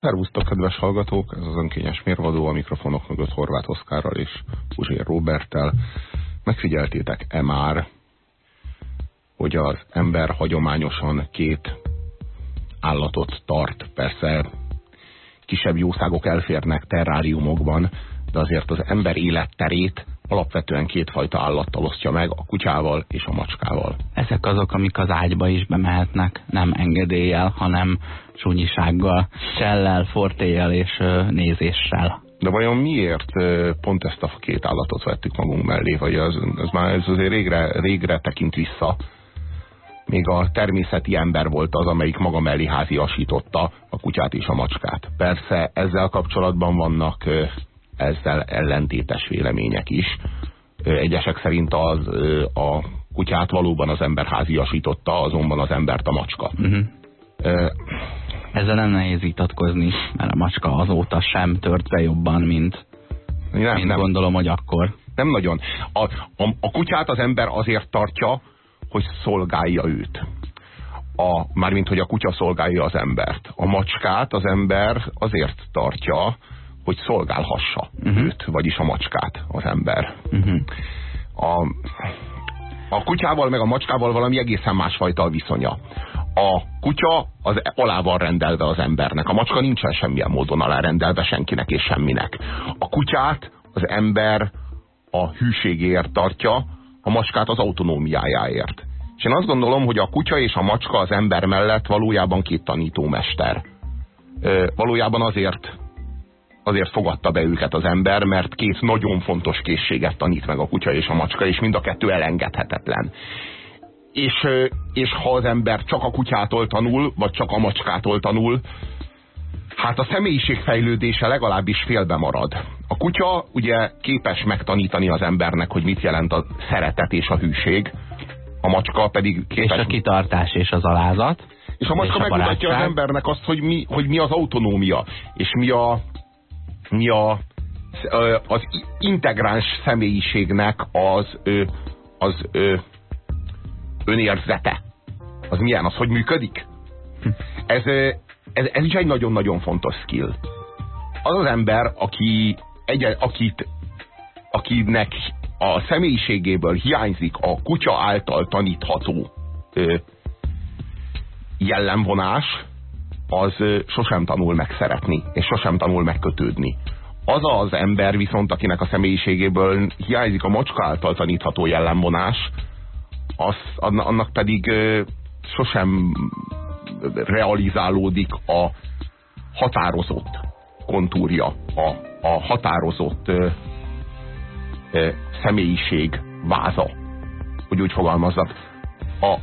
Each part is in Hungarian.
Szervusztok, kedves hallgatók! Ez az önkényes mérvadó a mikrofonok mögött Horváth Oszkárral és Puzsér Roberttel. Megfigyeltétek-e már, hogy az ember hagyományosan két állatot tart? Persze kisebb jószágok elférnek terráriumokban, de azért az ember életterét alapvetően kétfajta állattal osztja meg, a kutyával és a macskával. Ezek azok, amik az ágyba is bemehetnek, nem engedéllyel, hanem súnyisággal, csellel, fortéjel és nézéssel. De vajon miért pont ezt a két állatot vettük magunk mellé, vagy az, az már ez azért régre, régre tekint vissza? Még a természeti ember volt az, amelyik maga mellé háziasította a kutyát és a macskát. Persze ezzel kapcsolatban vannak ezzel ellentétes vélemények is. Egyesek szerint az, a kutyát valóban az ember háziasította, azonban az embert a macska. Uh -huh. Ezzel nem nehéz vitatkozni, mert a macska azóta sem tört be jobban, mint, nem, mint nem. gondolom, hogy akkor. Nem nagyon. A, a, a kutyát az ember azért tartja, hogy szolgálja őt. A, mármint, hogy a kutya szolgálja az embert. A macskát az ember azért tartja, hogy szolgálhassa uh -huh. őt, vagyis a macskát az ember. Uh -huh. a, a kutyával meg a macskával valami egészen másfajta a viszonya a kutya az alá van rendelve az embernek. A macska nincsen semmilyen módon alárendelve senkinek és semminek. A kutyát az ember a hűségéért tartja, a macskát az autonómiájáért. És én azt gondolom, hogy a kutya és a macska az ember mellett valójában két tanítómester. Valójában azért, azért fogadta be őket az ember, mert két nagyon fontos készséget tanít meg a kutya és a macska, és mind a kettő elengedhetetlen és, és ha az ember csak a kutyától tanul, vagy csak a macskától tanul, hát a személyiség fejlődése legalábbis félbe marad. A kutya ugye képes megtanítani az embernek, hogy mit jelent a szeretet és a hűség, a macska pedig képes... És a kitartás és az alázat. És a macska és megmutatja az embernek azt, hogy mi, hogy mi az autonómia, és mi a, mi a az integráns személyiségnek az, az, az önérzete. Az milyen? Az hogy működik? Ez, ez, ez is egy nagyon-nagyon fontos skill. Az az ember, aki egy, akit, akinek a személyiségéből hiányzik a kutya által tanítható ö, jellemvonás, az ö, sosem tanul meg szeretni, és sosem tanul megkötődni. Az az ember viszont, akinek a személyiségéből hiányzik a macska által tanítható jellemvonás, az, annak pedig sosem realizálódik a határozott kontúrja, a, a határozott ö, ö, személyiség váza, hogy úgy fogalmazzak. A,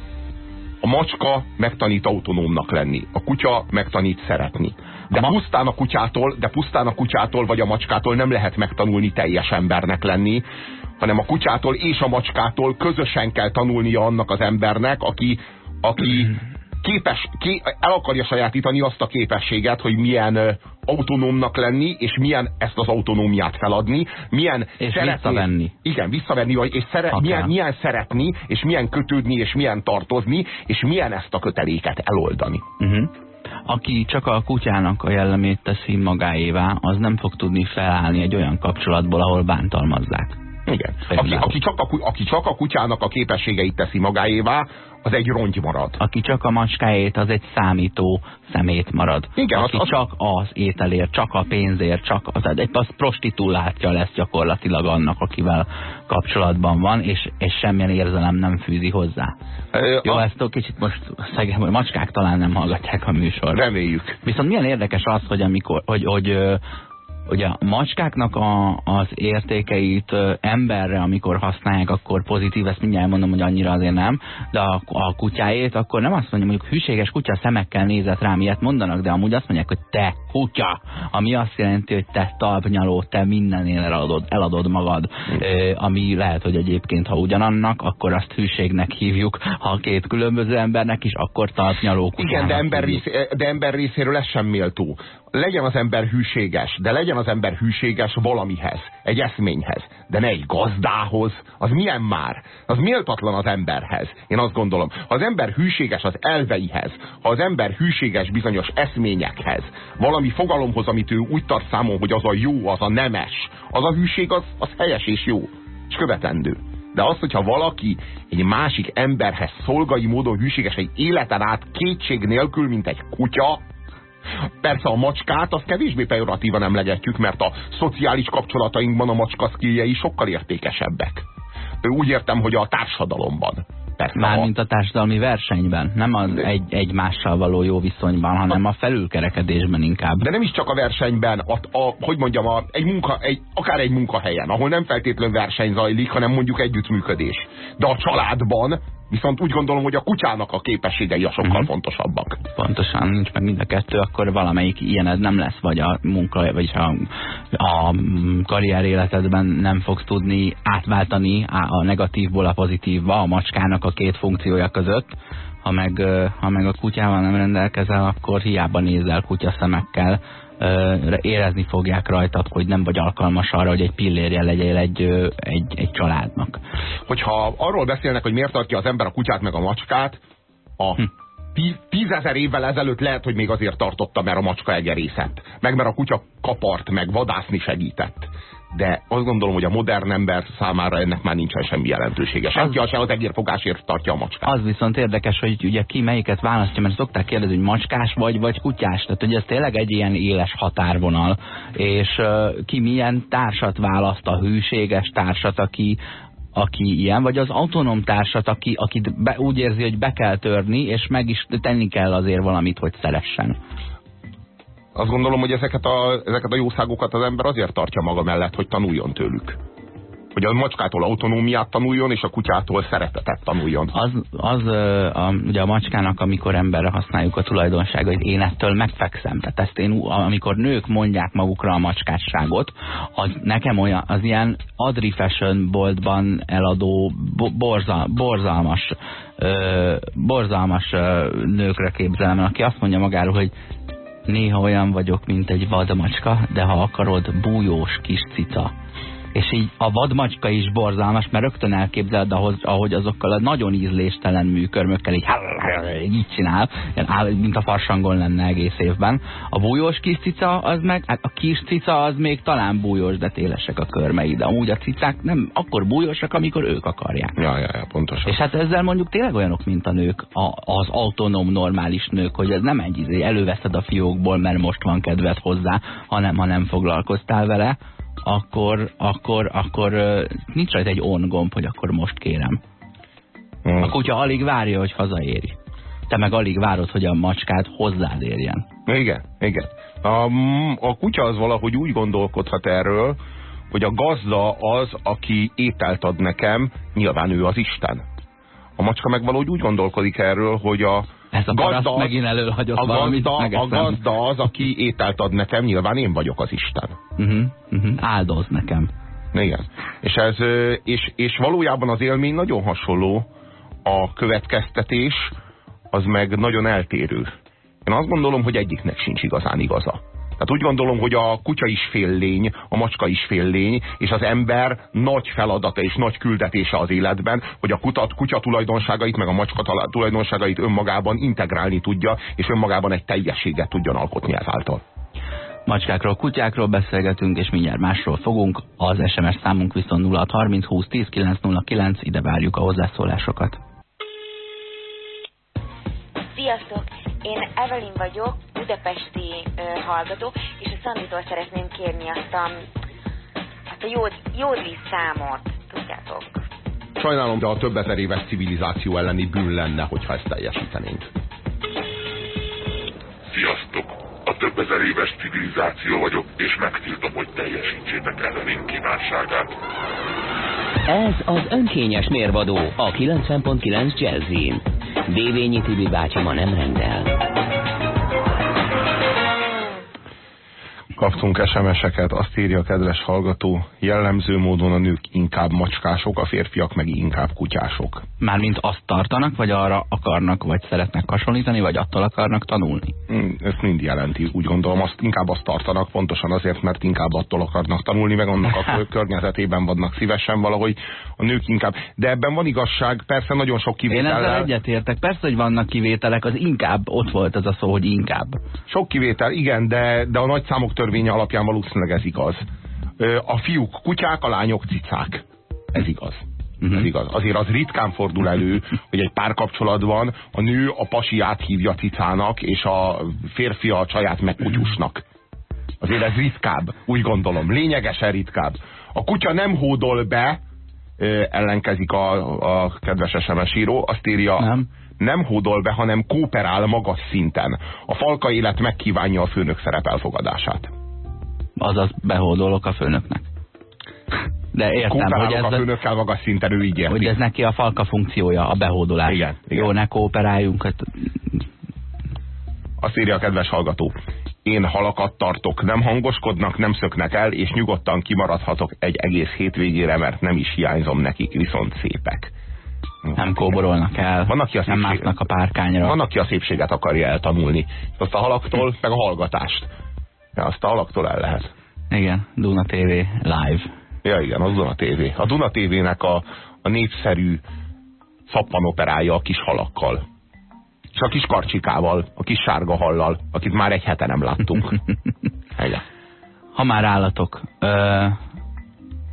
a macska megtanít autonómnak lenni, a kutya megtanít szeretni. De pusztán a kutyától, de pusztán a kutyától vagy a macskától nem lehet megtanulni teljes embernek lenni, hanem a kutyától és a macskától közösen kell tanulnia annak az embernek, aki, aki képes, ké, el akarja sajátítani azt a képességet, hogy milyen autonómnak lenni, és milyen ezt az autonómiát feladni, milyen és szeretni, visszavenni. Igen, visszavenni, vagy, és szere, milyen, milyen szeretni, és milyen kötődni, és milyen tartozni, és milyen ezt a köteléket eloldani. Uh -huh. Aki csak a kutyának a jellemét teszi magáévá, az nem fog tudni felállni egy olyan kapcsolatból, ahol bántalmazzák. Igen. Aki, aki, csak a, aki csak a kutyának a képességeit teszi magáévá, az egy rongy marad. Aki csak a macskáért, az egy számító szemét marad. Igen, Aki az, az... csak az ételért, csak a pénzért, csak az, egy az prostitulátja lesz gyakorlatilag annak, akivel kapcsolatban van, és, és semmilyen érzelem nem fűzi hozzá. Ö, Jó, a... ezt kicsit most szegem, hogy macskák talán nem hallgatják a műsor. Reméljük. Viszont milyen érdekes az, hogy amikor, hogy, hogy Ugye a macskáknak a, az értékeit emberre, amikor használják, akkor pozitív, ezt mindjárt mondom, hogy annyira azért nem, de a, a kutyáét, akkor nem azt mondja, mondjuk hűséges kutya szemekkel nézett rám, ilyet mondanak, de amúgy azt mondják, hogy te kutya, ami azt jelenti, hogy te talpnyaló, te mindennél eladod, eladod magad, ami lehet, hogy egyébként, ha ugyanannak, akkor azt hűségnek hívjuk, ha két különböző embernek is, akkor talpnyaló kutya. Igen, de ember, rész, de ember részéről ez sem méltó legyen az ember hűséges, de legyen az ember hűséges valamihez, egy eszményhez, de ne egy gazdához. Az milyen már? Az méltatlan az emberhez. Én azt gondolom, ha az ember hűséges az elveihez, ha az ember hűséges bizonyos eszményekhez, valami fogalomhoz, amit ő úgy tart számon, hogy az a jó, az a nemes, az a hűség, az, az helyes és jó, és követendő. De az, hogyha valaki egy másik emberhez szolgai módon hűséges egy életen át kétség nélkül, mint egy kutya, Persze a macskát azt kevésbé pejoratívan emlegetjük, mert a szociális kapcsolatainkban a macska szkiljei sokkal értékesebbek. Úgy értem, hogy a társadalomban. Persze, Mármint a társadalmi versenyben, nem az egy, egymással való jó viszonyban, hanem a felülkerekedésben inkább. De nem is csak a versenyben, a, a, hogy mondjam, a, egy munka, egy, akár egy munkahelyen, ahol nem feltétlenül verseny zajlik, hanem mondjuk együttműködés. De a családban Viszont úgy gondolom, hogy a kutyának a képességei a sokkal uh. -huh. fontosabbak. Pontosan, nincs meg mind a kettő, akkor valamelyik ilyened nem lesz, vagy a munka, vagy a, a karrier életedben nem fogsz tudni átváltani a negatívból a pozitívba, a macskának a két funkciója között. Ha meg, ha meg a kutyával nem rendelkezel, akkor hiába nézel kutya szemekkel, érezni fogják rajtad, hogy nem vagy alkalmas arra, hogy egy pillérje legyél egy, egy, egy családnak. Hogyha arról beszélnek, hogy miért tartja az ember a kutyát meg a macskát, a hm. tízezer évvel ezelőtt lehet, hogy még azért tartotta, mert a macska egerészett, meg mert a kutya kapart, meg vadászni segített de azt gondolom, hogy a modern ember számára ennek már nincsen semmi jelentősége. Senki az, se az egérfogásért tartja a macskát. Az viszont érdekes, hogy ugye ki melyiket választja, mert szokták kérdezni, hogy macskás vagy, vagy kutyás. Tehát hogy ez tényleg egy ilyen éles határvonal, és uh, ki milyen társat választ, a hűséges társat, aki, aki ilyen, vagy az autonóm társat, aki, aki be, úgy érzi, hogy be kell törni, és meg is tenni kell azért valamit, hogy szeressen azt gondolom, hogy ezeket a, ezeket a jószágokat az ember azért tartja maga mellett, hogy tanuljon tőlük. Hogy a macskától autonómiát tanuljon, és a kutyától szeretetet tanuljon. Az, az a, ugye a macskának, amikor emberre használjuk a tulajdonságait, én ettől megfekszem. Tehát ezt én, amikor nők mondják magukra a macskásságot, az nekem olyan, az ilyen Adri Fashion boltban eladó borzal, borzalmas, ö, borzalmas ö, nőkre képzelem, aki azt mondja magáról, hogy Néha olyan vagyok, mint egy vadmacska, de ha akarod, bújós kis cica és így a vadmacska is borzalmas, mert rögtön elképzeled, ahogy, ahogy azokkal a nagyon ízléstelen műkörmökkel így, így csinál, mint a farsangon lenne egész évben. A bújós kis cica, az meg, hát a kis cica az még talán bújós, de télesek a körmei, de amúgy a cicák nem akkor bújósak, amikor ők akarják. Ja, ja, ja, pontosan. És hát ezzel mondjuk tényleg olyanok, mint a nők, a, az autonóm normális nők, hogy ez nem egy izé, előveszed a fiókból, mert most van kedved hozzá, hanem ha nem foglalkoztál vele, akkor, akkor, akkor nincs rajta egy on gomb, hogy akkor most kérem. Hmm. A kutya alig várja, hogy hazaéri. Te meg alig várod, hogy a macskát hozzád érjen. Igen, igen. A, a kutya az valahogy úgy gondolkodhat erről, hogy a gazda az, aki ételt ad nekem, nyilván ő az Isten. A macska meg valahogy úgy gondolkodik erről, hogy a, ez a gazda, megint előhagyott a valamit, gazda, a gazda az, aki ételt ad nekem, nyilván én vagyok az Isten. Uh -huh, uh -huh. Áldoz nekem. Igen. És, ez, és, és valójában az élmény nagyon hasonló, a következtetés az meg nagyon eltérő. Én azt gondolom, hogy egyiknek sincs igazán igaza. Tehát úgy gondolom, hogy a kutya is lény, a macska is lény, és az ember nagy feladata és nagy küldetése az életben, hogy a kutat, kutya tulajdonságait, meg a macska tulajdonságait önmagában integrálni tudja, és önmagában egy teljességet tudjon alkotni ezáltal. Macskákról, kutyákról beszélgetünk, és mindjárt másról fogunk. Az SMS számunk viszont 0630 20 10 909, ide várjuk a hozzászólásokat. Sziasztok! Én Evelyn vagyok, budapesti ö, hallgató, és a Szanditól szeretném kérni azt a, azt a jód, jódli számot, tudjátok? Sajnálom, de a több ezer éves civilizáció elleni bűn lenne, hogyha ezt teljesítenénk. Sziasztok! A több ezer éves civilizáció vagyok, és megtiltom, hogy teljesítsétek ellenünk kívánságát. Ez az önkényes mérvadó a 90.9 Jazzin. Dévényi Tibi bácsi ma nem rendel. Kaptunk SMS-eket, azt írja a kedves hallgató, jellemző módon a nők inkább macskások, a férfiak meg inkább kutyások. Mármint azt tartanak, vagy arra akarnak, vagy szeretnek hasonlítani, vagy attól akarnak tanulni? Mm, ezt mind jelenti, úgy gondolom, azt inkább azt tartanak, pontosan azért, mert inkább attól akarnak tanulni, meg annak a környezetében vannak szívesen valahogy a nők inkább. De ebben van igazság, persze nagyon sok Én ezzel egyetértek. Persze, hogy vannak kivételek, az inkább, ott volt az a szó, hogy inkább. Sok kivétel, igen, de, de a nagy számok törvénye alapján valószínűleg ez igaz. A fiúk kutyák, a lányok cicák. Ez igaz. Mhm. Ez igaz. Azért az ritkán fordul elő, hogy egy párkapcsolatban a nő a pasiát hívja cicának, és a férfi a csaját meg kutyusnak. Azért ez ritkább, úgy gondolom. Lényegesen ritkább. A kutya nem hódol be, ellenkezik a, a kedves SMS író, azt írja, Nem. nem hódol be, hanem kooperál magas szinten. A falka élet megkívánja a főnök szerep elfogadását. Azaz behódolok a főnöknek. De értem, hogy ez, a főnökkel magas szinten, ő így érti. hogy ez neki a falka funkciója, a behódolás. Igen, igen. Jó, ne kooperáljunk. Hát, Azt írja a kedves hallgató. Én halakat tartok, nem hangoskodnak, nem szöknek el, és nyugodtan kimaradhatok egy egész hétvégére, mert nem is hiányzom nekik, viszont szépek. nem kóborolnak el, Van, aki a nem másznak a párkányra. Van, aki a szépséget akarja eltanulni. Azt a halaktól, meg a hallgatást. Ja, azt a halaktól el lehet. Igen, Duna TV live. Ja igen, az Duna TV. A Duna TV-nek a, a népszerű szappanoperája a kis halakkal. És a kis karcsikával, a kis sárga hallal, akit már egy hete nem láttunk. Igen. Ha már állatok, ö,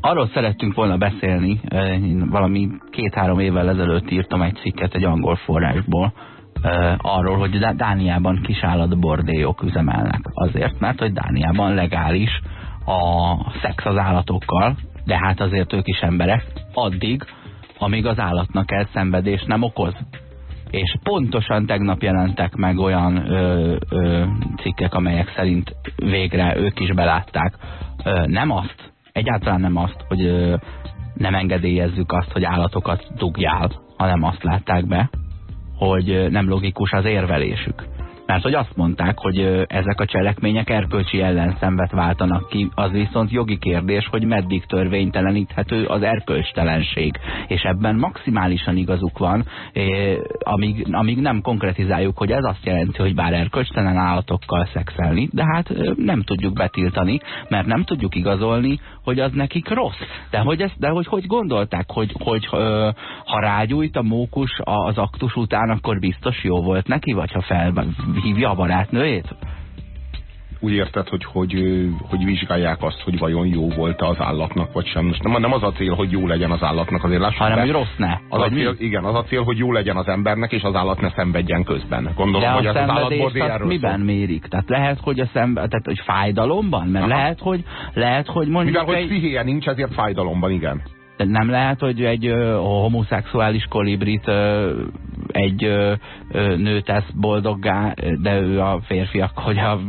arról szerettünk volna beszélni, ö, valami két-három évvel ezelőtt írtam egy cikket egy angol forrásból, ö, arról, hogy Dá- Dániában kisállatbordélyok üzemelnek. Azért, mert hogy Dániában legális a szex az állatokkal, de hát azért ők is emberek, addig, amíg az állatnak ez szenvedést nem okoz. És pontosan tegnap jelentek meg olyan ö, ö, cikkek, amelyek szerint végre ők is belátták. Ö, nem azt, egyáltalán nem azt, hogy ö, nem engedélyezzük azt, hogy állatokat dugjál, hanem azt látták be, hogy nem logikus az érvelésük. Mert hogy azt mondták, hogy ezek a cselekmények erkölcsi ellenszenvet váltanak ki, az viszont jogi kérdés, hogy meddig törvényteleníthető az erkölcstelenség. És ebben maximálisan igazuk van, amíg, amíg nem konkretizáljuk, hogy ez azt jelenti, hogy bár erkölcstelen állatokkal szexelni, de hát nem tudjuk betiltani, mert nem tudjuk igazolni, hogy az nekik rossz. De hogy, ezt, de hogy, hogy gondolták, hogy, hogy ö, ha rágyújt a mókus az aktus után, akkor biztos jó volt neki, vagy ha felhívja a barátnőjét? Úgy érted, hogy, hogy, hogy vizsgálják azt, hogy vajon jó volt az állatnak, vagy sem. Most nem, nem az a cél, hogy jó legyen az állatnak, azért lássuk Hanem, be. hogy rossz ne. Az a mi? cél, igen, az a cél, hogy jó legyen az embernek, és az állat ne szenvedjen közben. Gondolom, De hogy az szenvedést állatbordé azt erről miben szól. mérik? Tehát lehet, hogy a szembe, tehát hogy fájdalomban? Mert Aha. lehet, hogy lehet, hogy mondjuk Mivel, hogy egy, pszichéje nincs, ezért fájdalomban, igen. de nem lehet, hogy egy ö, homoszexuális kolibrit ö, egy ö, ö, nő tesz boldoggá, de ő a férfiak, hogy a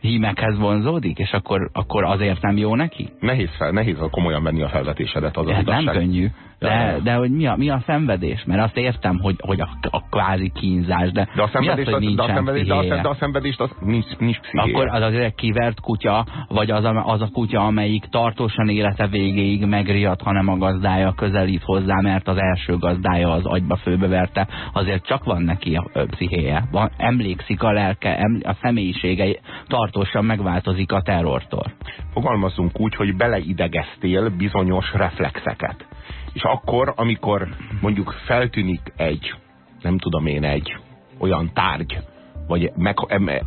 hímekhez vonzódik, és akkor, akkor azért nem jó neki? Nehéz, fel, nehéz komolyan venni a felvetésedet, az Ez nem könnyű. De, de hogy mi a, mi a szenvedés? Mert azt értem, hogy, hogy a, a kvázi kínzás, de, De a mi szenvedést, az, hogy az, de a nincsen szenvedést, de a, de a szenvedést az nincs, nincs pszichéje. Akkor az egy kivert kutya, vagy az a, az a kutya, amelyik tartósan élete végéig megriadt, hanem a gazdája közelít hozzá, mert az első gazdája az agyba főbeverte, azért csak van neki a ö, pszichéje. Van, emlékszik a lelke, em, a személyisége tartósan megváltozik a terrortól. Fogalmazzunk úgy, hogy beleidegeztél bizonyos reflexeket. És akkor, amikor mondjuk feltűnik egy, nem tudom én, egy olyan tárgy, vagy meg,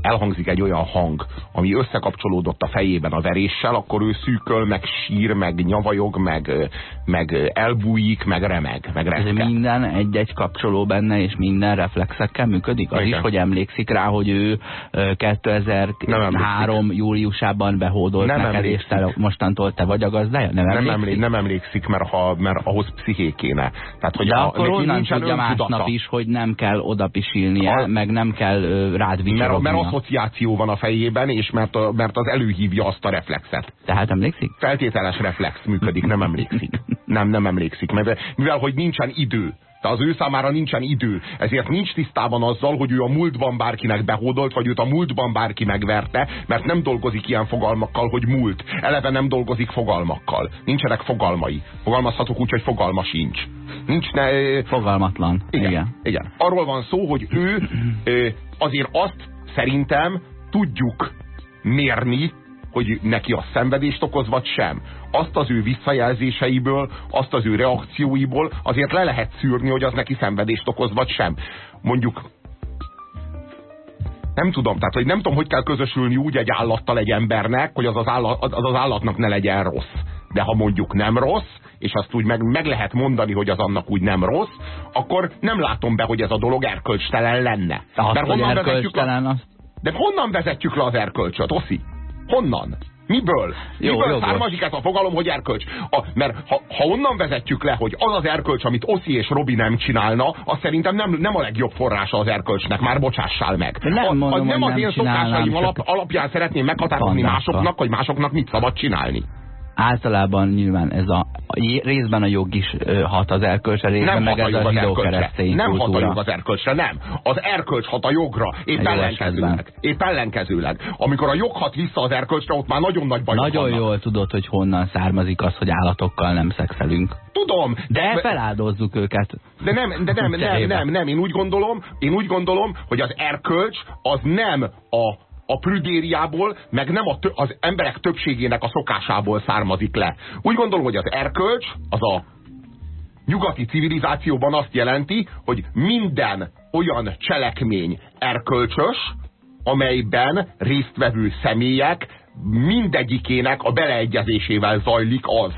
elhangzik egy olyan hang, ami összekapcsolódott a fejében a veréssel, akkor ő szűköl, meg sír, meg nyavajog, meg, meg elbújik, meg remeg, meg Ez reszke. minden egy-egy kapcsoló benne, és minden reflexekkel működik. Az Igen. is, hogy emlékszik rá, hogy ő ö, 2003. júliusában behódolt Nem neked, és emlékszik. te mostantól te vagy a gazdája? Nem, Nem, emlékszik? emlé, nem emlékszik, mert, ha, mert ahhoz psziché kéne. Tehát, hogy De a, akkor onnan tudja másnap is, hogy nem kell oda pisilnie, A- meg nem kell rád Mert, vicsorognia. mert asszociáció van a fejében, és mert, a, mert az előhívja azt a reflexet. Tehát emlékszik? Feltételes reflex működik, nem emlékszik. Nem, nem emlékszik. Mert, mivel, hogy nincsen idő. Tehát az ő számára nincsen idő. Ezért nincs tisztában azzal, hogy ő a múltban bárkinek behódolt, vagy őt a múltban bárki megverte, mert nem dolgozik ilyen fogalmakkal, hogy múlt. Eleve nem dolgozik fogalmakkal. Nincsenek fogalmai. Fogalmazhatok úgy, hogy fogalma sincs. Nincs ne... Fogalmatlan. Igen, Igen. igen. Arról van szó, hogy ő azért azt szerintem tudjuk mérni, hogy neki a szenvedést okoz, vagy sem. Azt az ő visszajelzéseiből, azt az ő reakcióiból azért le lehet szűrni, hogy az neki szenvedést okoz, vagy sem. Mondjuk nem tudom, tehát hogy nem tudom, hogy kell közösülni úgy egy állattal egy embernek, hogy az az, állat, az, az állatnak ne legyen rossz. De ha mondjuk nem rossz, és azt úgy meg, meg lehet mondani, hogy az annak úgy nem rossz, akkor nem látom be, hogy ez a dolog erkölcstelen lenne. De Mert honnan vezetjük le, de honnan vezetjük le az erkölcsöt, Oszi? Honnan? Miből? Jó, Miből jogos. származik ez a fogalom, hogy erkölcs? A, mert ha, ha onnan vezetjük le, hogy az az erkölcs, amit Oszi és Robi nem csinálna, az szerintem nem, nem a legjobb forrása az erkölcsnek, már bocsássál meg. De nem a, mondom, az nem az nem én szokásaim alap, alapján szeretném meghatározni másoknak, hogy másoknak mit szabad csinálni. Általában nyilván ez a, részben a jog is hat az erkölcsre, részben Nem meg ez a az zsidó keresztény Nem hat a kultúra. jog az erkölcsre, nem. Az erkölcs hat a jogra. Épp Egy ellenkezőleg. Épp ellenkezőleg. Amikor a jog hat vissza az erkölcsre, ott már nagyon nagy bajok Nagyon vannak. jól tudod, hogy honnan származik az, hogy állatokkal nem szexelünk. Tudom, De feláldozzuk őket. De nem, de nem, nem, nem, nem, én úgy gondolom, én úgy gondolom, hogy az erkölcs az nem a, a prüdériából, meg nem a az emberek többségének a szokásából származik le. Úgy gondolom, hogy az erkölcs az a nyugati civilizációban azt jelenti, hogy minden olyan cselekmény erkölcsös, amelyben résztvevő személyek mindegyikének a beleegyezésével zajlik az.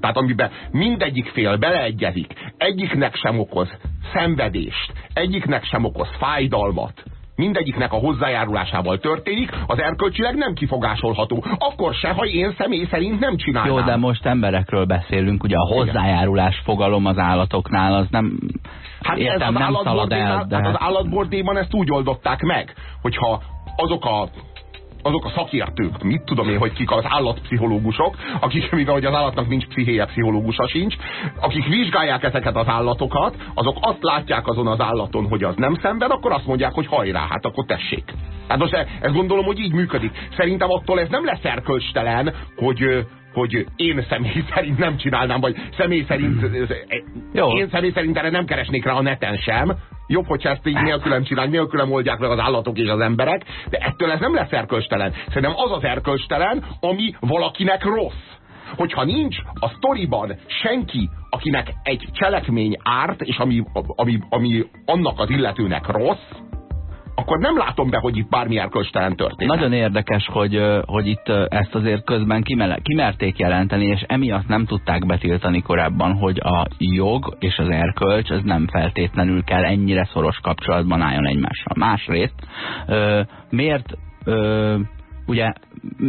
Tehát amiben mindegyik fél beleegyezik, egyiknek sem okoz szenvedést, egyiknek sem okoz fájdalmat, mindegyiknek a hozzájárulásával történik, az erkölcsileg nem kifogásolható. Akkor se, ha én személy szerint nem csinálnám. Jó, de most emberekről beszélünk, ugye a hozzájárulás fogalom az állatoknál az nem... Hát értem, ez az nem szalad el, de... hát az állatbordéban ezt úgy oldották meg, hogyha azok a azok a szakértők, mit tudom én, hogy kik az állatpszichológusok, akik, mivel hogy az állatnak nincs pszichéje, pszichológusa sincs, akik vizsgálják ezeket az állatokat, azok azt látják azon az állaton, hogy az nem szenved, akkor azt mondják, hogy hajrá, hát akkor tessék. Hát most e- ezt gondolom, hogy így működik. Szerintem attól ez nem lesz erkölcstelen, hogy, hogy én személy szerint nem csinálnám, vagy személy szerint Jó. én személy szerint erre nem keresnék rá a neten sem. Jobb, hogyha ezt így nélkülem csinálják, nélkülem oldják meg az állatok és az emberek, de ettől ez nem lesz erkölcstelen. Szerintem az az erkölcstelen, ami valakinek rossz. Hogyha nincs a sztoriban senki, akinek egy cselekmény árt, és ami, ami, ami annak az illetőnek rossz, akkor nem látom be, hogy itt bármi erkölcstelen történik. Nagyon érdekes, hogy, hogy itt ezt azért közben kimele, kimerték jelenteni, és emiatt nem tudták betiltani korábban, hogy a jog és az erkölcs az nem feltétlenül kell ennyire szoros kapcsolatban álljon egymással. Másrészt, miért ugye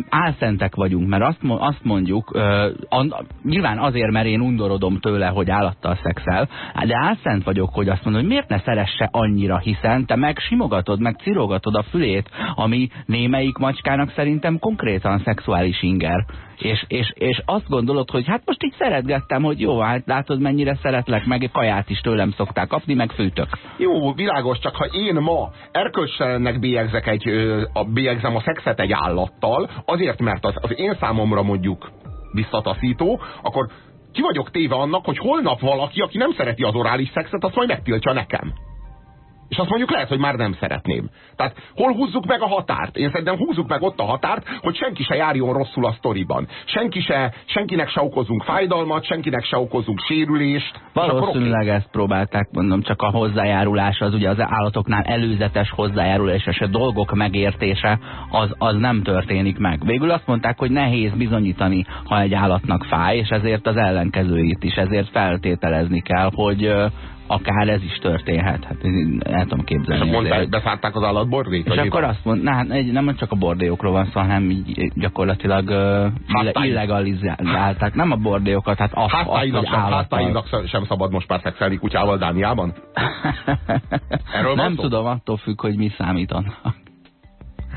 álszentek vagyunk, mert azt, azt mondjuk, ö, an, nyilván azért, mert én undorodom tőle, hogy állattal szexel, de álszent vagyok, hogy azt mondom, hogy miért ne szeresse annyira, hiszen te meg simogatod, meg cirogatod a fülét, ami némelyik macskának szerintem konkrétan szexuális inger. És, és, és azt gondolod, hogy hát most így szeretgettem, hogy jó, hát látod mennyire szeretlek, meg kaját is tőlem szokták kapni, meg fűtök. Jó, világos, csak ha én ma erkölcstelennek bélyegzek egy, a, bélyegzem a szexet egy állattal, azért, mert az, az én számomra mondjuk visszataszító, akkor ki vagyok téve annak, hogy holnap valaki, aki nem szereti az orális szexet, azt majd megtiltja nekem. És azt mondjuk lehet, hogy már nem szeretném. Tehát hol húzzuk meg a határt? Én szerintem húzzuk meg ott a határt, hogy senki se járjon rosszul a sztoriban. Senki se, senkinek se okozunk fájdalmat, senkinek se okozunk sérülést. Valószínűleg ezt próbálták, mondom, csak a hozzájárulás, az ugye az állatoknál előzetes hozzájárulás és a dolgok megértése, az, az nem történik meg. Végül azt mondták, hogy nehéz bizonyítani, ha egy állatnak fáj, és ezért az ellenkezőit is, ezért feltételezni kell, hogy akár ez is történhet. Hát én el tudom És képzelni. akkor mondták, azért. beszárták az állatbordét? És akkor azt mond, hát egy- nem csak a bordélyokról van szó, hanem így gyakorlatilag uh, illegalizálták. Nem a bordélyok, hát azt, azt Háttáinak hogy sem, háttáinak sem szabad most már szexelni kutyával Dániában? Erről Nem tudom, attól függ, hogy mi számít annak.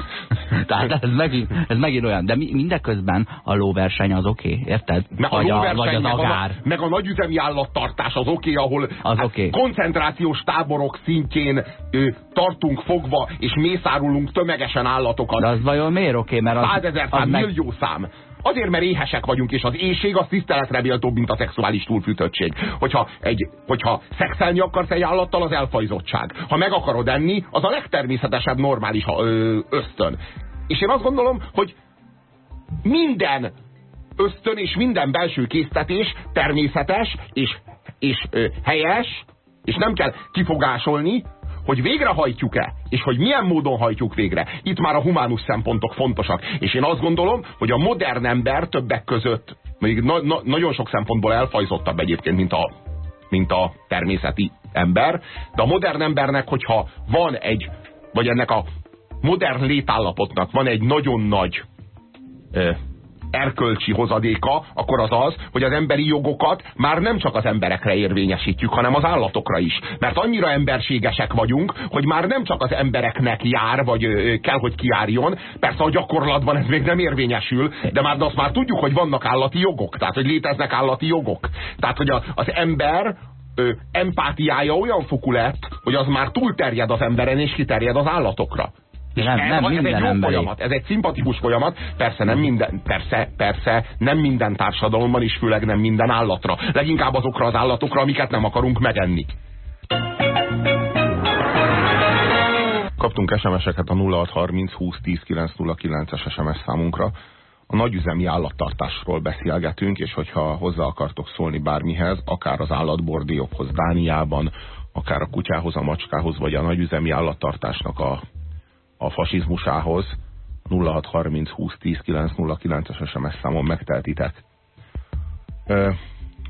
Tehát ez megint, ez megint olyan. De mi, mindeközben a lóverseny az oké, okay, érted? Meg vagy, a, a, vagy az meg. A, meg a nagyüzemi állattartás az oké, okay, ahol Az hát oké. koncentrációs táborok szintjén ö, tartunk fogva, és mészárulunk tömegesen állatokat. De az vajon miért oké? Okay? Mert az, Százezer szám, az meg, millió szám. Azért, mert éhesek vagyunk, és az éjség az tiszteletre méltóbb, mint a szexuális túlfűtöttség. Hogyha, egy, hogyha szexelni akarsz egy állattal, az elfajzottság. Ha meg akarod enni, az a legtermészetesebb, normális ö, ösztön. És én azt gondolom, hogy minden ösztön és minden belső késztetés természetes és, és ö, helyes, és nem kell kifogásolni, hogy végrehajtjuk-e, és hogy milyen módon hajtjuk végre. Itt már a humánus szempontok fontosak. És én azt gondolom, hogy a modern ember többek között, még na, na, nagyon sok szempontból elfajzottabb egyébként, mint a, mint a természeti ember, de a modern embernek, hogyha van egy, vagy ennek a modern létállapotnak van egy nagyon nagy ö, erkölcsi hozadéka, akkor az az, hogy az emberi jogokat már nem csak az emberekre érvényesítjük, hanem az állatokra is. Mert annyira emberségesek vagyunk, hogy már nem csak az embereknek jár, vagy kell, hogy kiárjon. Persze a gyakorlatban ez még nem érvényesül, de már de azt már tudjuk, hogy vannak állati jogok, tehát hogy léteznek állati jogok. Tehát, hogy a, az ember empátiája olyan fokú lett, hogy az már túlterjed az emberen, és kiterjed az állatokra. És Nem, ez, nem ez egy minden jó emberi. folyamat, ez egy szimpatikus folyamat, persze nem minden, persze, persze nem minden társadalomban is, főleg nem minden állatra. Leginkább azokra az állatokra, amiket nem akarunk megenni. Kaptunk SMS-eket a 0630 20 10 909-es SMS számunkra. A nagyüzemi állattartásról beszélgetünk, és hogyha hozzá akartok szólni bármihez, akár az állatbordiókhoz Dániában, akár a kutyához, a macskához, vagy a nagyüzemi állattartásnak a a fasizmusához 0630 20 10 909-es SMS számon megteltitek. Ö,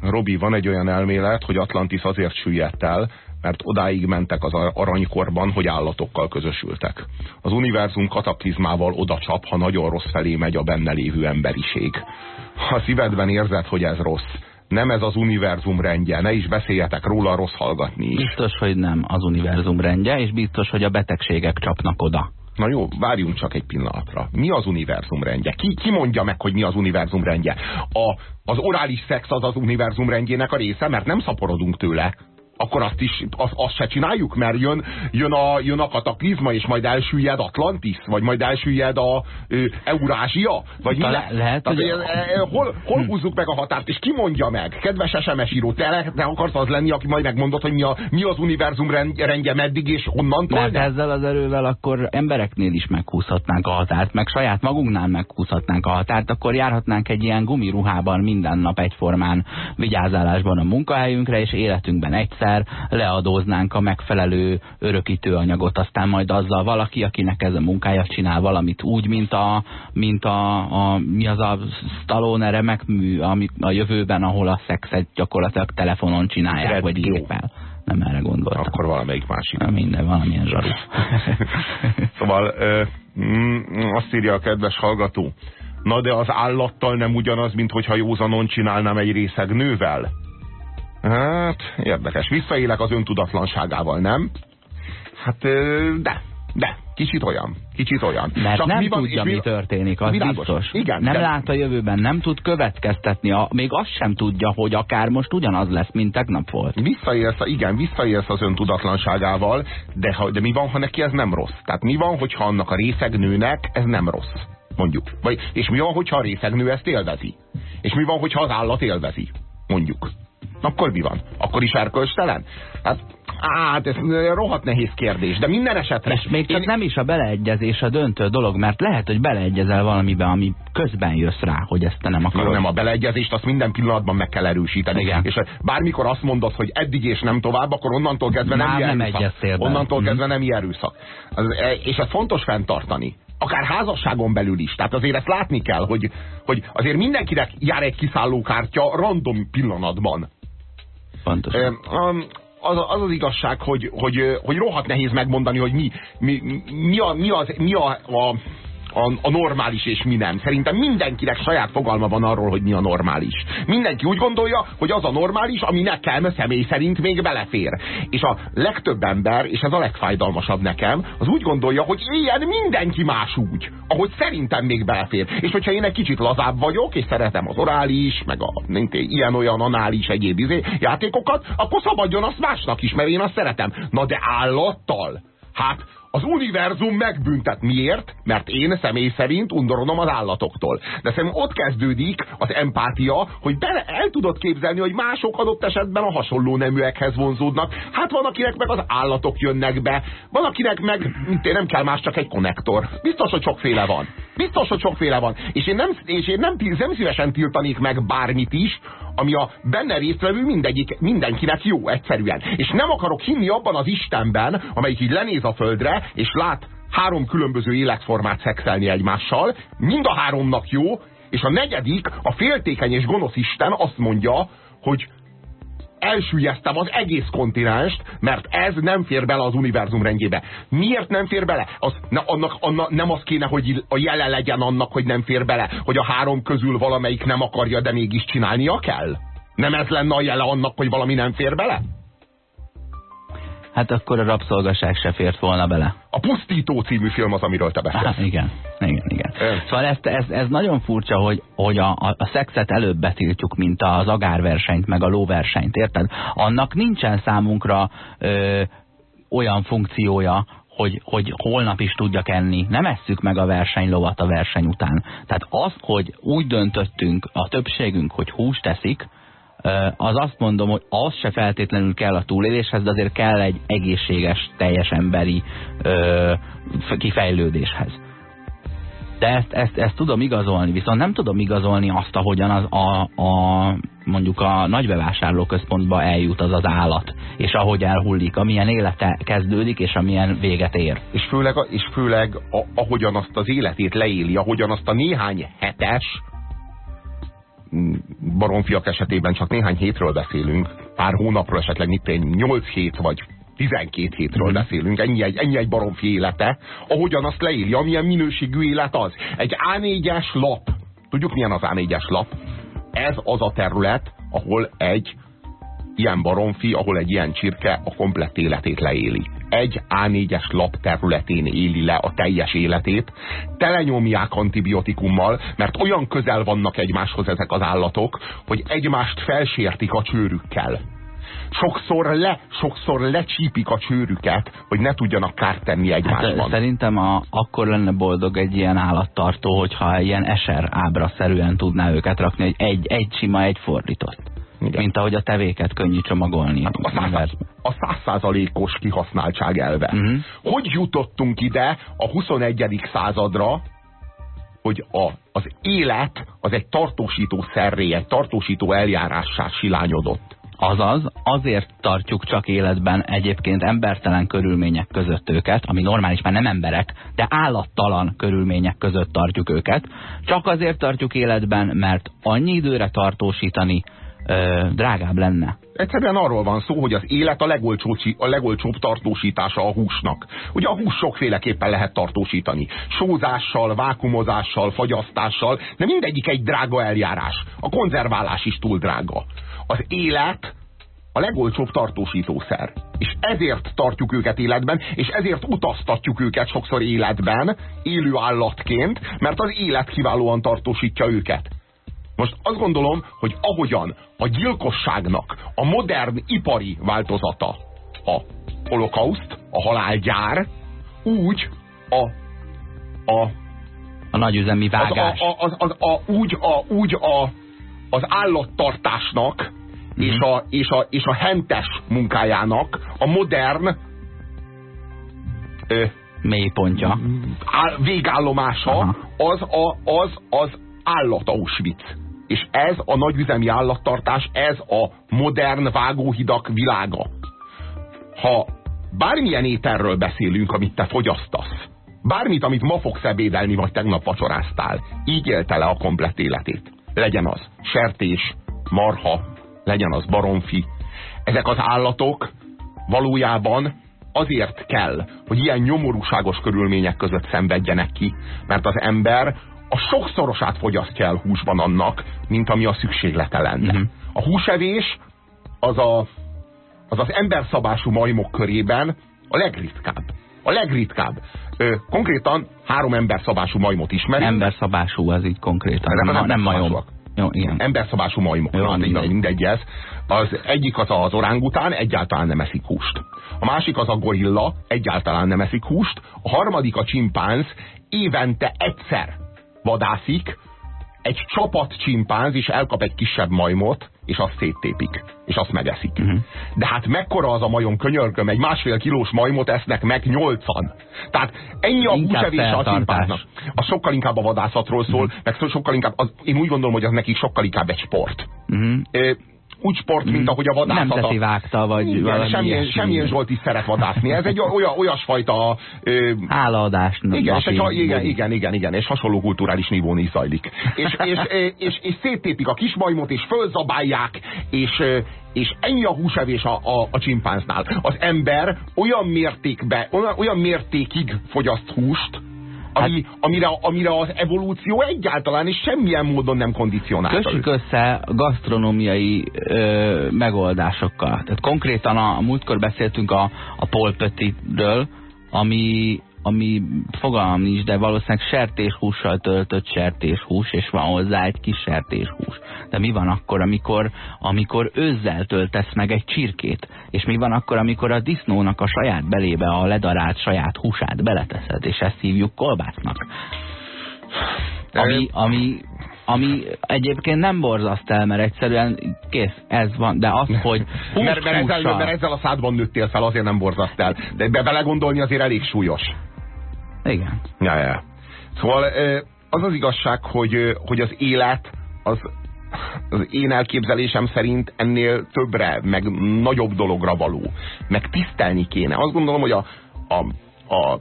Robi, van egy olyan elmélet, hogy Atlantis azért süllyedt el, mert odáig mentek az aranykorban, hogy állatokkal közösültek. Az univerzum kataklizmával oda csap, ha nagyon rossz felé megy a benne lévő emberiség. Ha szívedben érzed, hogy ez rossz, nem ez az univerzum rendje, ne is beszéljetek róla, rossz hallgatni is. Biztos, hogy nem az univerzum rendje, és biztos, hogy a betegségek csapnak oda. Na jó, várjunk csak egy pillanatra. Mi az univerzum rendje? Ki, ki mondja meg, hogy mi az univerzum rendje? A, az orális szex az az univerzum rendjének a része, mert nem szaporodunk tőle. Akkor azt is, azt, azt se csináljuk, mert jön, jön, a, jön a kataklizma, és majd elsüllyed Atlantis, vagy majd elsüllyed a ö, Eurázsia, vagy mi lesz? lehet, Tehát, hogy- ö, ö, hol, hol húzzuk meg a határt, és ki mondja meg? Kedves SMS író, te, le- te akarsz az lenni, aki majd megmondod, hogy mi, a, mi az univerzum rend- rendje meddig, és onnantól Mert ezzel az erővel akkor embereknél is meghúzhatnánk a határt, meg saját magunknál meghúzhatnánk a határt, akkor járhatnánk egy ilyen gumiruhában minden nap egyformán vigyázálásban a munkahelyünkre, és életünkben egyszer leadóznánk a megfelelő örökítő anyagot, aztán majd azzal valaki, akinek ez a munkája csinál valamit úgy, mint a, mint a, a mi az a Stallone remek mű, ami a jövőben, ahol a szexet gyakorlatilag telefonon csinálják, Red vagy géppel. Nem erre gondoltam. Akkor valamelyik másik. Na minden, valamilyen zsaru. Szóval ö, mm, azt írja a kedves hallgató. Na de az állattal nem ugyanaz, mint hogyha józanon csinálnám egy részeg nővel? Hát, érdekes. Visszaélek az öntudatlanságával, nem? Hát, de, de, kicsit olyan. Kicsit olyan. Mert Csak nem mi van, tudja, és mi történik, az Világos. biztos. Igen, nem de- lát a jövőben, nem tud következtetni, a, még azt sem tudja, hogy akár most ugyanaz lesz, mint tegnap volt. Visszaélsz, igen, visszaélsz az öntudatlanságával, de, ha, de mi van, ha neki ez nem rossz? Tehát mi van, hogyha annak a részegnőnek ez nem rossz? Mondjuk. Vagy, és mi van, hogyha a részegnő ezt élvezi? És mi van, hogyha az állat élvezi? Mondjuk. Akkor mi van? Akkor is erkölcstelen? Hát, hát ez rohadt nehéz kérdés, de minden esetre... És még csak én- nem is a beleegyezés a döntő dolog, mert lehet, hogy beleegyezel valamibe, ami közben jössz rá, hogy ezt te nem akarod. Nem, a beleegyezést azt minden pillanatban meg kell erősíteni. Igen. És bármikor azt mondod, hogy eddig és nem tovább, akkor onnantól kezdve nem Már nem erőszak. Onnantól Mhm. kezdve nem ilyen erőszak. Az- e- És ez fontos fenntartani. Akár házasságon belül is. Tehát azért ezt látni kell, hogy, hogy azért mindenkinek jár egy kiszállókártya random pillanatban. Pontos. Ö, um, az, az az igazság, hogy, hogy, hogy rohadt nehéz megmondani, hogy mi, mi, mi, a, mi, az, mi a, a, a, a normális és mi nem. Szerintem mindenkinek saját fogalma van arról, hogy mi a normális. Mindenki úgy gondolja, hogy az a normális, ami nekem személy szerint még belefér. És a legtöbb ember, és ez a legfájdalmasabb nekem, az úgy gondolja, hogy ilyen mindenki más úgy, ahogy szerintem még belefér. És hogyha én egy kicsit lazább vagyok, és szeretem az orális, meg a ilyen-olyan anális egyéb izé, játékokat, akkor szabadjon azt másnak is, mert én azt szeretem. Na de állattal? Hát az univerzum megbüntet. Miért? Mert én személy szerint undorodom az állatoktól. De szerintem ott kezdődik az empátia, hogy bele, el tudod képzelni, hogy mások adott esetben a hasonló neműekhez vonzódnak. Hát van, akinek meg az állatok jönnek be, van, akinek meg mint nem kell más, csak egy konnektor. Biztos, hogy sokféle van. Biztos, hogy sokféle van. És én nem, és én nem, nem szívesen tiltanék meg bármit is, ami a benne résztvevő mindegyik, mindenkinek jó egyszerűen. És nem akarok hinni abban az Istenben, amelyik így lenéz a földre, és lát három különböző életformát szexelni egymással, mind a háromnak jó, és a negyedik, a féltékeny és gonosz Isten azt mondja, hogy elsüllyeztem az egész kontinenst, mert ez nem fér bele az univerzum rendjébe. Miért nem fér bele? Az, ne, annak, annak, nem az kéne, hogy a jele legyen annak, hogy nem fér bele, hogy a három közül valamelyik nem akarja, de mégis csinálnia kell? Nem ez lenne a jele annak, hogy valami nem fér bele? Hát akkor a rabszolgaság se fért volna bele. A Pusztító című film az, amiről te beszélsz. Ah, igen, igen, igen. Ön. Szóval ez, ez, ez nagyon furcsa, hogy, hogy a, a, a szexet előbb betiltjuk, mint az agárversenyt, meg a lóversenyt, érted? Annak nincsen számunkra ö, olyan funkciója, hogy, hogy holnap is tudjak enni. Nem esszük meg a versenylovat a verseny után. Tehát az, hogy úgy döntöttünk a többségünk, hogy húst teszik, az azt mondom, hogy az se feltétlenül kell a túléléshez, de azért kell egy egészséges, teljes emberi ö, kifejlődéshez. De ezt, ezt, ezt tudom igazolni, viszont nem tudom igazolni azt, ahogyan az a, a mondjuk a nagybevásárlóközpontba eljut az az állat, és ahogy elhullik, amilyen élete kezdődik, és amilyen véget ér. És főleg, és főleg a, ahogyan azt az életét leéli, ahogyan azt a néhány hetes, baromfiak esetében csak néhány hétről beszélünk, pár hónapról esetleg mit 8 hét vagy 12 hétről mhm. beszélünk, ennyi egy, ennyi egy baromfi élete, ahogyan azt leírja, milyen minőségű élet az. Egy A4-es lap, tudjuk milyen az A4-es lap? Ez az a terület, ahol egy ilyen baromfi, ahol egy ilyen csirke a komplett életét leéli. Egy A4-es lap területén éli le a teljes életét, telenyomják antibiotikummal, mert olyan közel vannak egymáshoz ezek az állatok, hogy egymást felsértik a csőrükkel. Sokszor le, sokszor lecsípik a csőrüket, hogy ne tudjanak kárt tenni hát, egymásban. Hát, szerintem a, akkor lenne boldog egy ilyen állattartó, hogyha ilyen eser ábra szerűen tudná őket rakni, hogy egy, egy sima, egy fordított. Igen. mint ahogy a tevéket könnyű csomagolni. Hát a százszázalékos kihasználtság elve. Uh mhm. -huh. Hogy jutottunk ide a 21. századra, hogy a, az élet az egy tartósító szerré, egy tartósító eljárássá silányodott. Azaz, azért tartjuk csak életben egyébként embertelen körülmények között őket, ami normális, mert nem emberek, de állattalan körülmények között tartjuk őket. Csak azért tartjuk életben, mert annyi időre tartósítani, drágább lenne. Egyszerűen arról van szó, hogy az élet a, legolcsó, a legolcsóbb tartósítása a húsnak. Ugye a hús sokféleképpen lehet tartósítani. Sózással, vákumozással, fagyasztással, de mindegyik egy drága eljárás. A konzerválás is túl drága. Az élet a legolcsóbb tartósítószer. És ezért tartjuk őket életben, és ezért utaztatjuk őket sokszor életben, élő állatként, mert az élet kiválóan tartósítja őket. Most azt gondolom, hogy ahogyan a gyilkosságnak a modern ipari változata a holokauszt, a halálgyár, úgy a, a a nagyüzemi vágás. Az, az, az, az, a, úgy, a, úgy a, az állattartásnak mm. és, a, és, a, és a hentes munkájának a modern ö, mélypontja. Végállomása az, a, az az állat Auschwitz. És ez a nagyüzemi állattartás, ez a modern vágóhidak világa. Ha bármilyen ételről beszélünk, amit te fogyasztasz, bármit, amit ma fogsz ebédelni, vagy tegnap vacsoráztál, így élte le a komplet életét. Legyen az sertés, marha, legyen az baromfi. Ezek az állatok valójában azért kell, hogy ilyen nyomorúságos körülmények között szenvedjenek ki, mert az ember a sokszorosát fogyasztja el húsban annak, mint ami a szükséglete lenne. Uh-huh. A húsevés az, a, az az emberszabású majmok körében a legritkább. A legritkább. Ö, konkrétan három emberszabású majmot ismerünk. Emberszabású az így konkrétan, nem, nem, nem majom. Jó, igen. Emberszabású majmok. Jó, hát, mindegy, mindegy ez. Az egyik az az orángután, egyáltalán nem eszik húst. A másik az a gorilla, egyáltalán nem eszik húst. A harmadik a csimpánz, évente egyszer vadászik, egy csapat csimpánz is elkap egy kisebb majmot, és azt széttépik, és azt megeszik. Uh mhm. -huh. De hát mekkora az a majom könyörgöm, egy másfél kilós majmot esznek meg nyolcan. Tehát ennyi a húsevés a csimpánznak. Az sokkal inkább a vadászatról szól, uh mhm. -huh. meg sokkal inkább, az, én úgy gondolom, hogy az nekik sokkal inkább egy sport. Uh mhm. Úgy sport, mint mm. ahogy a vadászat. Nemzeti vágta, vagy Igen, valami semmilyen, semmilyen Zsolt is szeret vadászni. Ez egy olyan, olyasfajta... Ö, Hálaadás. Igen, és egy, igen, igen, igen, igen, és hasonló kulturális nívón is zajlik. És, és, és, és, és széttépik a kismajmot, és fölzabálják, és, és ennyi a húsevés a, a, a csimpánznál. Az ember olyan mértékbe, olyan, olyan mértékig fogyaszt húst, ami, hát, amire, amire az evolúció egyáltalán és semmilyen módon nem kondicionálta. Kössük össze gasztronómiai ö, megoldásokkal. Tehát konkrétan a, a múltkor beszéltünk a, a polpötitről, ami ami fogalmam nincs, de valószínűleg sertéshússal töltött sertéshús, és van hozzá egy kis sertéshús. De mi van akkor, amikor, amikor őzzel töltesz meg egy csirkét? És mi van akkor, amikor a disznónak a saját belébe a ledarált saját húsát beleteszed, és ezt hívjuk kolbásznak? Ami, ami ami egyébként nem borzaszt el, mert egyszerűen kész, ez van, de az, hogy mert, mert, ezzel, mert ezzel a szádban nőttél fel, azért nem borzaszt el. De be belegondolni azért elég súlyos. Igen. Ja, ja. Szóval az az igazság, hogy, hogy az élet az, az én elképzelésem szerint ennél többre, meg nagyobb dologra való. Meg tisztelni kéne. Azt gondolom, hogy a, a, a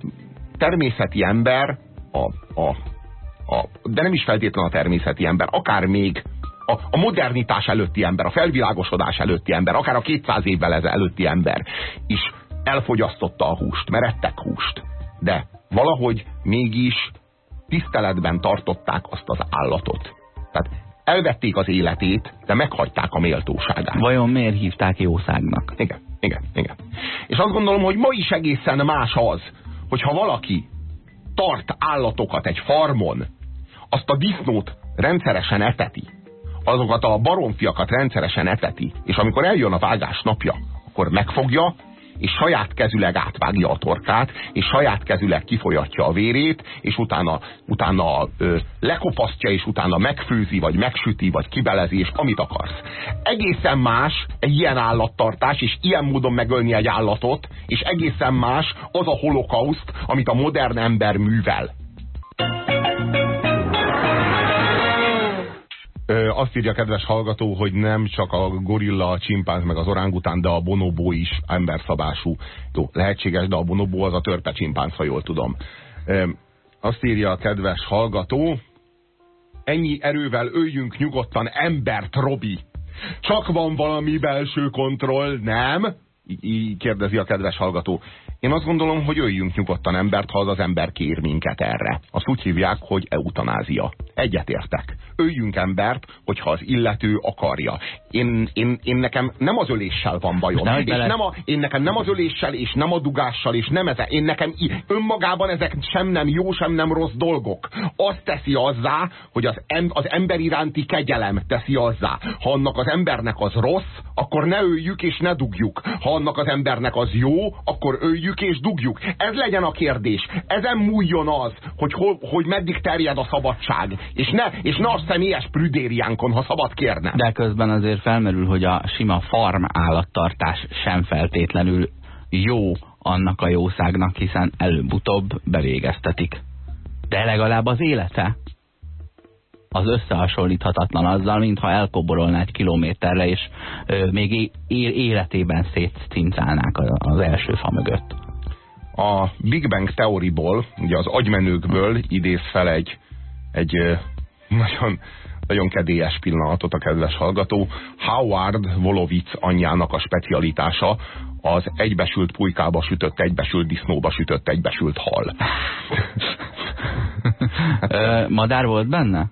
természeti ember, a, a, a, de nem is feltétlenül a természeti ember, akár még a, a modernitás előtti ember, a felvilágosodás előtti ember, akár a 200 évvel előtti ember is elfogyasztotta a húst, mert ettek húst. De valahogy mégis tiszteletben tartották azt az állatot. Tehát elvették az életét, de meghagyták a méltóságát. Vajon miért hívták jószágnak? Igen, igen, igen. És azt gondolom, hogy ma is egészen más az, hogyha valaki tart állatokat egy farmon, azt a disznót rendszeresen eteti, azokat a baromfiakat rendszeresen eteti, és amikor eljön a vágás napja, akkor megfogja, és saját kezüleg átvágja a torkát, és saját kezüleg kifolyatja a vérét, és utána, utána ö, lekopasztja, és utána megfőzi, vagy megsüti, vagy kibelezi, és amit akarsz. Egészen más egy ilyen állattartás, és ilyen módon megölni egy állatot, és egészen más az a holokauszt, amit a modern ember művel. Azt írja a kedves hallgató, hogy nem csak a gorilla, a csimpánz, meg az orángután, de a bonobó is emberszabású. Jó, lehetséges, de a bonobó az a törpe csimpánz, ha jól tudom. Azt írja a kedves hallgató, ennyi erővel öljünk nyugodtan embert, Robi. Csak van valami belső kontroll, nem? Így kérdezi a kedves hallgató. Én azt gondolom, hogy öljünk nyugodtan embert, ha az az ember kér minket erre. Azt úgy hívják, hogy eutanázia. Egyetértek. Öljünk embert, hogyha az illető akarja. Én, én, én nekem nem az öléssel van bajom. És bele... nem a, én nekem nem az öléssel, és nem a dugással, és nem ez. Én nekem önmagában ezek sem nem jó, sem nem rossz dolgok. Azt teszi azzá, hogy az, em, az ember iránti kegyelem teszi azzá. Ha annak az embernek az rossz, akkor ne öljük és ne dugjuk. Ha annak az embernek az jó, akkor öljük és dugjuk. Ez legyen a kérdés. Ezen múljon az, hogy, hol, hogy meddig terjed a szabadság. És ne, és ne a személyes prüdériánkon, ha szabad kérne. De közben azért felmerül, hogy a sima farm állattartás sem feltétlenül jó annak a jószágnak, hiszen előbb-utóbb bevégeztetik. De legalább az élete az összehasonlíthatatlan azzal, mintha elkoborolná egy kilométerre, és ö, még életében szétcincálnák az első fa mögött. A Big Bang teóriból, ugye az agymenőkből idéz fel egy, egy nagyon, nagyon kedélyes pillanatot a kedves hallgató. Howard Wolowitz anyjának a specialitása az egybesült pulykába sütött, egybesült disznóba sütött, egybesült hal. Ö, madár volt benne?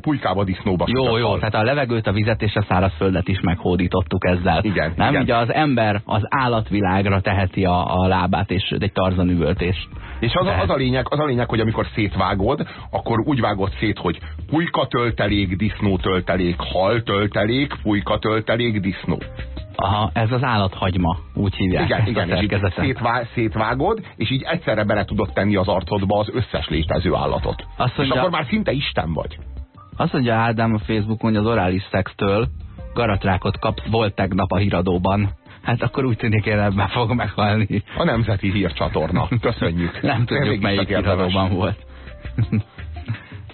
Pulykába, disznóba Jó, jó, tehát a levegőt, a vizet és a szárazföldet is meghódítottuk ezzel. Igen, Nem, igen. ugye az ember az állatvilágra teheti a, a lábát, és egy tarzan üvöltés. És az, az, a lényeg, az a lényeg, hogy amikor szétvágod, akkor úgy vágod szét, hogy pulyka töltelék, disznó töltelék, hal töltelék, pulyka töltelék, disznó. Aha, ez az állathagyma, úgy hívják Igen, igen, és így szétvá, szétvágod, és így egyszerre bele tudod tenni az arcodba az összes létező állatot. Azt és mondja- akkor már szinte Isten vagy. Azt mondja Ádám a Facebookon, hogy az orális szextől garatrákot kapsz, volt tegnap a híradóban. Hát akkor úgy tűnik, én ebben fog meghalni. A Nemzeti Hírcsatorna. Köszönjük. Nem tudjuk, melyik híradóban volt.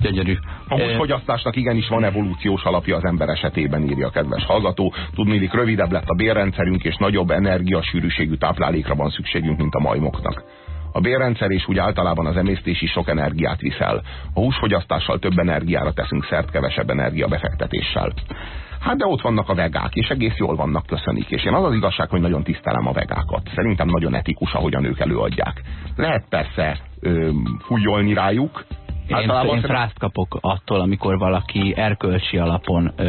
Gyönyörű. A húsfogyasztásnak igenis van evolúciós alapja az ember esetében, írja a kedves hallgató. Tudnélik, rövidebb lett a bérrendszerünk, és nagyobb energiasűrűségű táplálékra van szükségünk, mint a majmoknak. A bérrendszer és úgy általában az emésztés is sok energiát visel. A húsfogyasztással több energiára teszünk szert, kevesebb energiabefektetéssel. Hát de ott vannak a vegák, és egész jól vannak, köszönik. És én az az igazság, hogy nagyon tisztelem a vegákat. Szerintem nagyon etikus, ahogyan ők előadják. Lehet persze ö, fújolni rájuk, Én, én szerint- frászt kapok attól, amikor valaki erkölcsi alapon ö,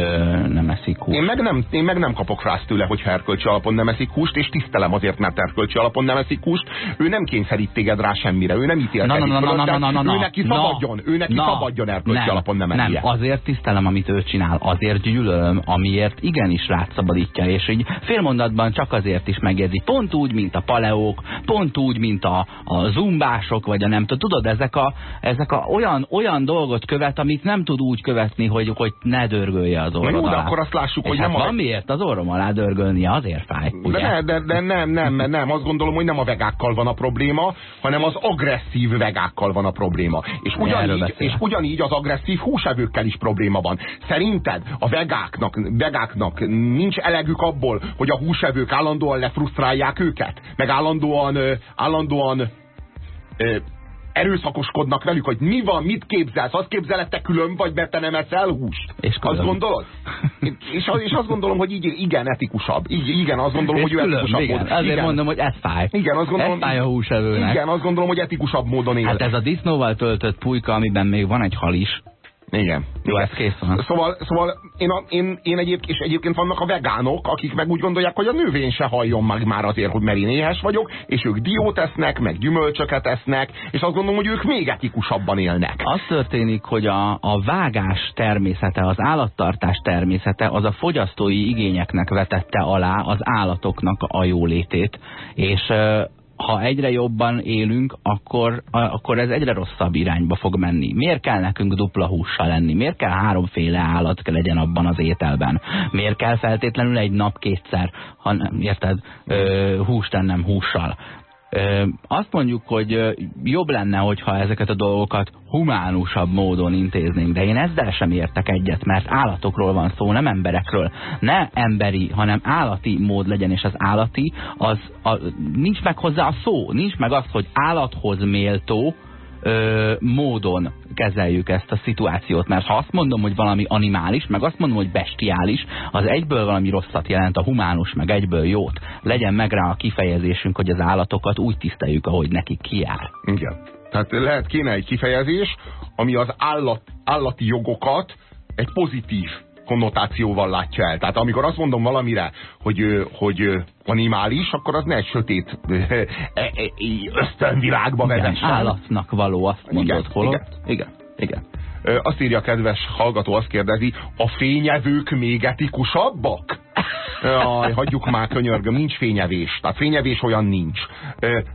nem eszik húst. Én meg, nem, én meg nem kapok frászt tőle, hogyha erkölcsi alapon nem eszik húst, és tisztelem azért, mert erkölcsi alapon nem eszik húst. Ő nem kényszerít téged rá semmire, ő nem ítélkedik Na, na, na, na, fölötted, na, na, na, ő neki na, szabadjon, ő neki na, szabadjon erkölcsi nem, alapon nem Nem, azért tisztelem, amit ő csinál, azért gyűlölöm, amiért igenis rátszabadítja, és így félmondatban csak azért is megjegyzi. Pont úgy, mint a paleók, pont úgy, mint a, a zumbások, vagy a nem. Tudod, ezek, a, ezek a olyan, olyan dolgot követ, amit nem tud úgy követni, hogy, hogy ne dörgölje az Na orrod jó, de akkor azt lássuk, És hogy hát nem a... van miért az orrom alá dörgölnie, azért fáj, ugye? De, ne, de, de nem, nem, nem, azt gondolom, hogy nem a vegákkal van a probléma, hanem az agresszív vegákkal van a probléma. És ugyanígy, és ugyanígy az agresszív húsevőkkel is probléma van. Szerinted a vegáknak, vegáknak nincs elegük abból, hogy a húsevők állandóan lefrusztrálják őket? Meg állandóan, állandóan erőszakoskodnak velük, hogy mi van, mit képzelsz? Azt képzeled, te külön vagy, mert te nem eszel húst? És külön. azt gondolod? és, és azt gondolom, hogy így, igen, etikusabb. Így, igen, azt gondolom, És hogy ő külön, etikusabb igen. módon. Azért igen. mondom, hogy ez fáj. Igen, azt gondolom, ez fáj a húsevőnek. Igen, azt gondolom, hogy etikusabb módon él. Hát ez a disznóval töltött pulyka, amiben még van egy hal is. Igen. Jó, ez kész van. Szóval, szóval én, a, én, én egyébként, és egyébként vannak a vegánok, akik meg úgy gondolják, hogy a növény se halljon meg már azért, hogy mert én éhes vagyok, és ők diót esznek, meg gyümölcsöket esznek, és azt gondolom, hogy ők még etikusabban élnek. Az történik, hogy a, a vágás természete, az állattartás természete az a fogyasztói igényeknek vetette alá az állatoknak a jólétét, és ha egyre jobban élünk, akkor, akkor ez egyre rosszabb irányba fog menni. Miért kell nekünk dupla hússal lenni? Miért kell háromféle állat legyen abban az ételben? Miért kell feltétlenül egy nap kétszer, ha nem, érted, ö, húst ennem hússal? Azt mondjuk, hogy jobb lenne, hogyha ezeket a dolgokat humánusabb módon intéznénk, de én ezzel sem értek egyet, mert állatokról van szó, nem emberekről. Ne emberi, hanem állati mód legyen, és az állati, az a, nincs meg hozzá a szó, nincs meg az, hogy állathoz méltó, ö, módon kezeljük ezt a szituációt, mert ha azt mondom, hogy valami animális, meg azt mondom, hogy bestiális, az egyből valami rosszat jelent, a humánus, meg egyből jót. Legyen meg rá a kifejezésünk, hogy az állatokat úgy tiszteljük, ahogy nekik kiár. Igen. Tehát lehet kéne egy kifejezés, ami az állat, állati jogokat egy pozitív konnotációval látja el. Tehát amikor azt mondom valamire, hogy, hogy animális, akkor az ne egy sötét e- e- ösztönvilágba Igen, vezessen. állatnak való, azt mondod, Igen, holott. igen. igen. Ö, Azt írja a kedves hallgató, azt kérdezi, a fényevők még etikusabbak? Jaj, hagyjuk már, könyörgöm, nincs fényevés. Tehát fényevés olyan nincs.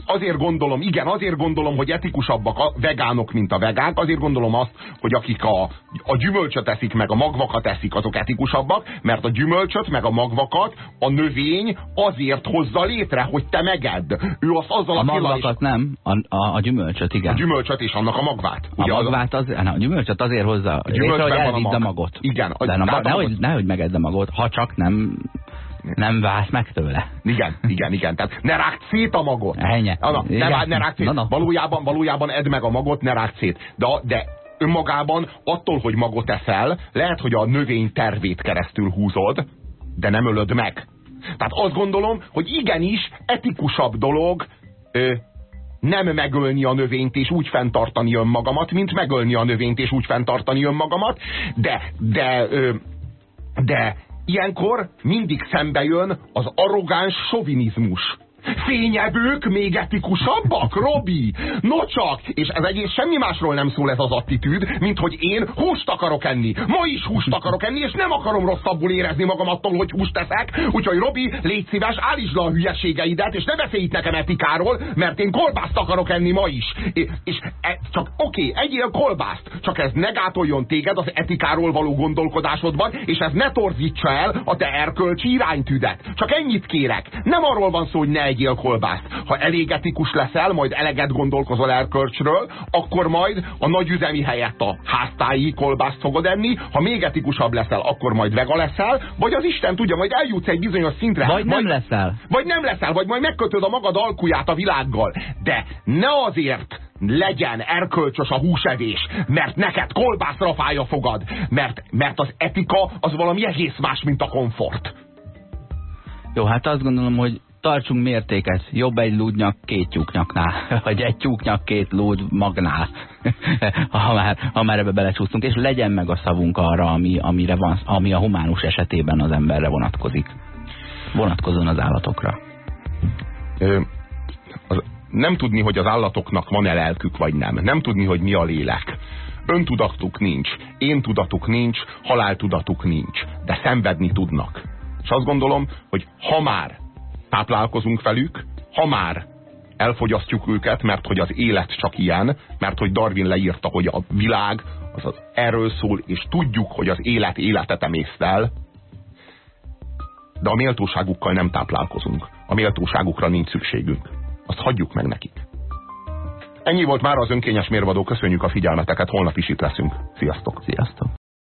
Azért gondolom, igen, azért gondolom, hogy etikusabbak a vegánok, mint a vegák, azért gondolom azt, hogy akik a, a gyümölcsöt eszik, meg a magvakat eszik, azok etikusabbak, mert a gyümölcsöt, meg a magvakat a növény azért hozza létre, hogy te megedd. Ő azt azzal A a, magvakat nem, a, a, a gyümölcsöt, igen. a gyümölcsöt és annak a magvát. A Ugye az- magvát az, ne, a gyümölcsöt azért hozza létre, gyümölcsben hogy van a a mag. magot. Igen, De a- na, tehát a nehogy, nehogy megedd a magot, ha csak nem, nem válsz meg tőle. Igen, igen, igen. Tehát ne rágd szét a magot. Ennyi. Na, na, ne, Igen. ne rágd szét. Na, na. Valójában, valójában edd meg a magot, ne rágd szét. De, de önmagában attól, hogy magot eszel, lehet, hogy a növény tervét keresztül húzod, de nem ölöd meg. Tehát azt gondolom, hogy igenis etikusabb dolog ö, nem megölni a növényt és úgy fenntartani önmagamat, mint megölni a növényt és úgy fenntartani önmagamat, de, de, ö, de ilyenkor mindig szembe jön az arrogáns sovinizmus Fényevők még etikusabbak, Robi? No csak, és ez egész semmi másról nem szól ez az attitűd, mint hogy én húst akarok enni. Ma is húst akarok enni, és nem akarom rosszabbul érezni magam attól, hogy húst teszek. Úgyhogy Robi, légy szíves, állítsd le a hülyeségeidet, és ne beszélj itt nekem etikáról, mert én kolbászt akarok enni ma is. És, e, csak oké, okay, egyél kolbászt, csak ez ne gátoljon téged az etikáról való gondolkodásodban, és ez ne torzítsa el a te erkölcsi iránytüdet. Csak ennyit kérek. Nem arról van szó, hogy ne egyél kolbászt. Ha elég etikus leszel, majd eleget gondolkozol erkölcsről, akkor majd a nagyüzemi helyett a háztáji kolbászt fogod enni, ha még etikusabb leszel, akkor majd vega leszel, vagy az Isten tudja, majd eljutsz egy bizonyos szintre. Vagy majd, nem leszel. Vagy nem leszel, vagy majd megkötöd a magad alkuját a világgal. De ne azért legyen erkölcsös a húsevés, mert neked kolbászra fáj a fogad, mert, mert az etika az valami egész más, mint a komfort. Jó, hát azt gondolom, hogy tartsunk mértéket. Jobb egy lúdnyak két tyúknyaknál, vagy egy tyúknyak két lúd magnál, ha, már, ha már ebbe belecsúsztunk, és legyen meg a szavunk arra, ami, amire van, ami a humánus esetében az emberre vonatkozik. Vonatkozon az állatokra. Ö, az, nem tudni, hogy az állatoknak van-e lelkük, vagy nem. Nem tudni, hogy mi a lélek. Öntudatuk nincs, én tudatuk nincs, haláltudatuk nincs, de szenvedni tudnak. És azt gondolom, hogy ha már táplálkozunk velük, ha már elfogyasztjuk őket, mert hogy az élet csak ilyen, mert hogy Darwin leírta, hogy a világ az, az erről szól, és tudjuk, hogy az élet életet emésztel, de a méltóságukkal nem táplálkozunk. A méltóságukra nincs szükségünk. Azt hagyjuk meg nekik. Ennyi volt már az önkényes mérvadó. Köszönjük a figyelmeteket, holnap is itt leszünk. Sziasztok! Sziasztok!